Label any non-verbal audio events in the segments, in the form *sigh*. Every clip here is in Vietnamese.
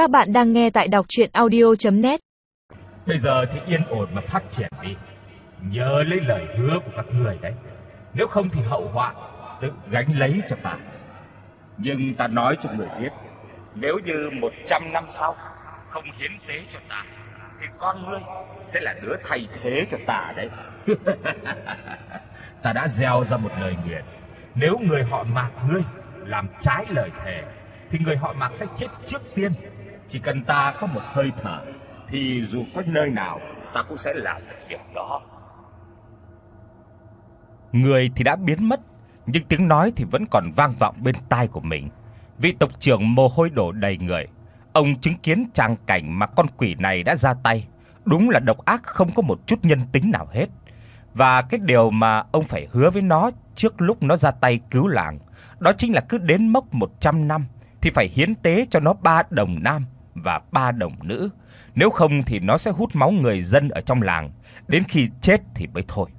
Các bạn đang nghe tại đọc audio net Bây giờ thì yên ổn mà phát triển đi. Nhớ lấy lời hứa của các người đấy. Nếu không thì hậu họa tự gánh lấy cho ta. Nhưng ta nói cho người biết, nếu như 100 năm sau không hiến tế cho ta thì con ngươi sẽ là đứa thay thế cho ta đấy. *laughs* ta đã gieo ra một lời nguyện, nếu người họ Mạc ngươi làm trái lời thề thì người họ Mạc sẽ chết trước tiên. Chỉ cần ta có một hơi thở thì dù có nơi nào ta cũng sẽ làm được việc đó. Người thì đã biến mất, nhưng tiếng nói thì vẫn còn vang vọng bên tai của mình. Vị tộc trưởng mồ hôi đổ đầy người. Ông chứng kiến trang cảnh mà con quỷ này đã ra tay, đúng là độc ác không có một chút nhân tính nào hết. Và cái điều mà ông phải hứa với nó trước lúc nó ra tay cứu làng, đó chính là cứ đến mốc 100 năm thì phải hiến tế cho nó ba đồng nam và ba đồng nữ, nếu không thì nó sẽ hút máu người dân ở trong làng, đến khi chết thì mới thôi.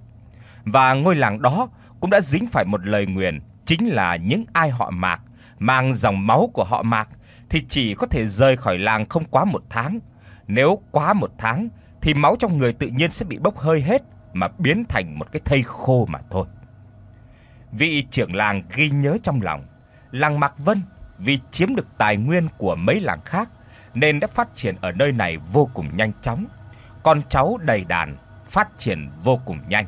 Và ngôi làng đó cũng đã dính phải một lời nguyền, chính là những ai họ Mạc mang dòng máu của họ Mạc thì chỉ có thể rời khỏi làng không quá một tháng. Nếu quá một tháng thì máu trong người tự nhiên sẽ bị bốc hơi hết mà biến thành một cái thây khô mà thôi. Vị trưởng làng ghi nhớ trong lòng, làng Mạc Vân vì chiếm được tài nguyên của mấy làng khác nên đã phát triển ở nơi này vô cùng nhanh chóng. Con cháu đầy đàn, phát triển vô cùng nhanh.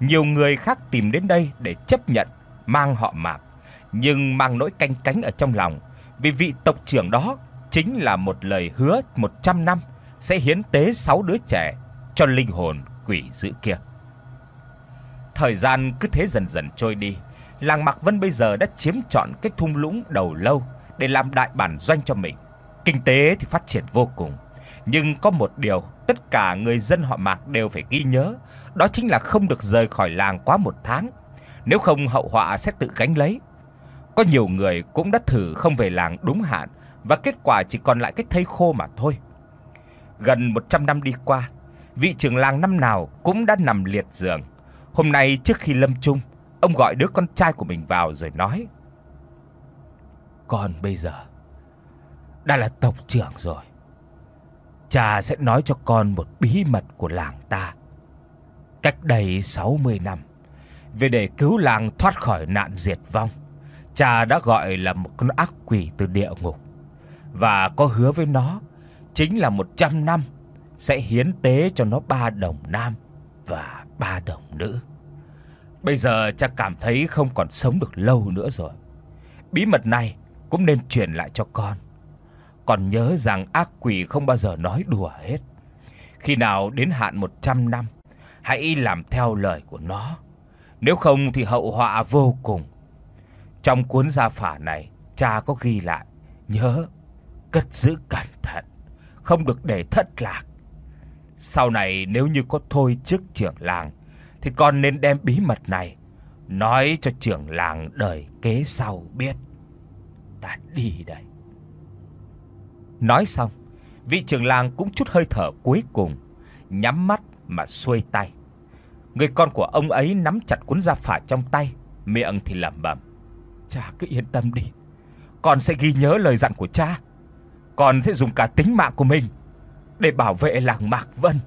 Nhiều người khác tìm đến đây để chấp nhận mang họ Mạc, nhưng mang nỗi canh cánh ở trong lòng, vì vị tộc trưởng đó chính là một lời hứa 100 năm sẽ hiến tế 6 đứa trẻ cho linh hồn quỷ dữ kia. Thời gian cứ thế dần dần trôi đi, làng Mạc Vân bây giờ đã chiếm trọn cái thung lũng đầu lâu để làm đại bản doanh cho mình. Kinh tế thì phát triển vô cùng, nhưng có một điều tất cả người dân họ Mạc đều phải ghi nhớ, đó chính là không được rời khỏi làng quá một tháng, nếu không hậu họa sẽ tự gánh lấy. Có nhiều người cũng đã thử không về làng đúng hạn và kết quả chỉ còn lại cái thây khô mà thôi. Gần 100 năm đi qua, vị trưởng làng năm nào cũng đã nằm liệt giường. Hôm nay trước khi lâm chung, ông gọi đứa con trai của mình vào rồi nói: "Con bây giờ đã là tộc trưởng rồi. Cha sẽ nói cho con một bí mật của làng ta. Cách đây 60 năm, về để cứu làng thoát khỏi nạn diệt vong, cha đã gọi là một con ác quỷ từ địa ngục và có hứa với nó chính là 100 năm sẽ hiến tế cho nó ba đồng nam và ba đồng nữ. Bây giờ cha cảm thấy không còn sống được lâu nữa rồi. Bí mật này cũng nên truyền lại cho con còn nhớ rằng ác quỷ không bao giờ nói đùa hết. Khi nào đến hạn 100 năm, hãy làm theo lời của nó, nếu không thì hậu họa vô cùng. Trong cuốn gia phả này, cha có ghi lại, nhớ cất giữ cẩn thận, không được để thất lạc. Sau này nếu như có thôi chức trưởng làng thì con nên đem bí mật này nói cho trưởng làng đời kế sau biết. Ta đi đây. Nói xong, vị trưởng làng cũng chút hơi thở cuối cùng, nhắm mắt mà xuôi tay. Người con của ông ấy nắm chặt cuốn da phả trong tay, miệng thì lẩm bẩm: "Cha cứ yên tâm đi, con sẽ ghi nhớ lời dặn của cha. Con sẽ dùng cả tính mạng của mình để bảo vệ làng Mạc Vân."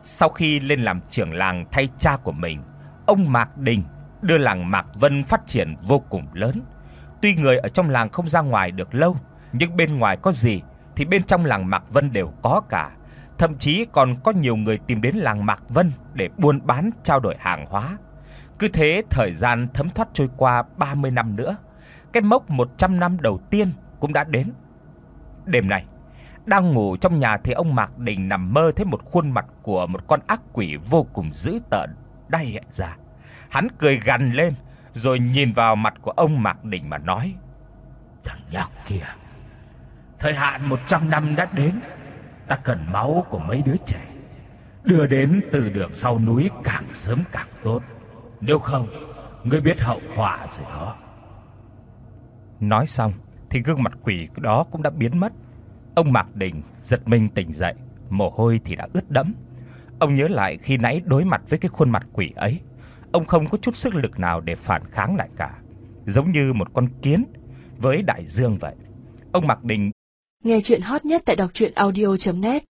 Sau khi lên làm trưởng làng thay cha của mình, ông Mạc Đình đưa làng Mạc Vân phát triển vô cùng lớn Tuy người ở trong làng không ra ngoài được lâu, nhưng bên ngoài có gì thì bên trong làng Mạc Vân đều có cả. Thậm chí còn có nhiều người tìm đến làng Mạc Vân để buôn bán trao đổi hàng hóa. Cứ thế thời gian thấm thoát trôi qua 30 năm nữa, cái mốc 100 năm đầu tiên cũng đã đến. Đêm nay, đang ngủ trong nhà thì ông Mạc Đình nằm mơ thấy một khuôn mặt của một con ác quỷ vô cùng dữ tợn đay hiện ra. Hắn cười gằn lên rồi nhìn vào mặt của ông Mạc Đình mà nói: "Thằng nhóc kia, thời hạn 100 năm đã đến, ta cần máu của mấy đứa trẻ, đưa đến từ đường sau núi càng sớm càng tốt, nếu không, ngươi biết hậu họa rồi đó." Nói xong thì gương mặt quỷ đó cũng đã biến mất. Ông Mạc Đình giật mình tỉnh dậy, mồ hôi thì đã ướt đẫm. Ông nhớ lại khi nãy đối mặt với cái khuôn mặt quỷ ấy, ông không có chút sức lực nào để phản kháng lại cả. giống như một con kiến với đại dương vậy. Ông Mạc Đình Nghe truyện hot nhất tại doctruyenaudio.net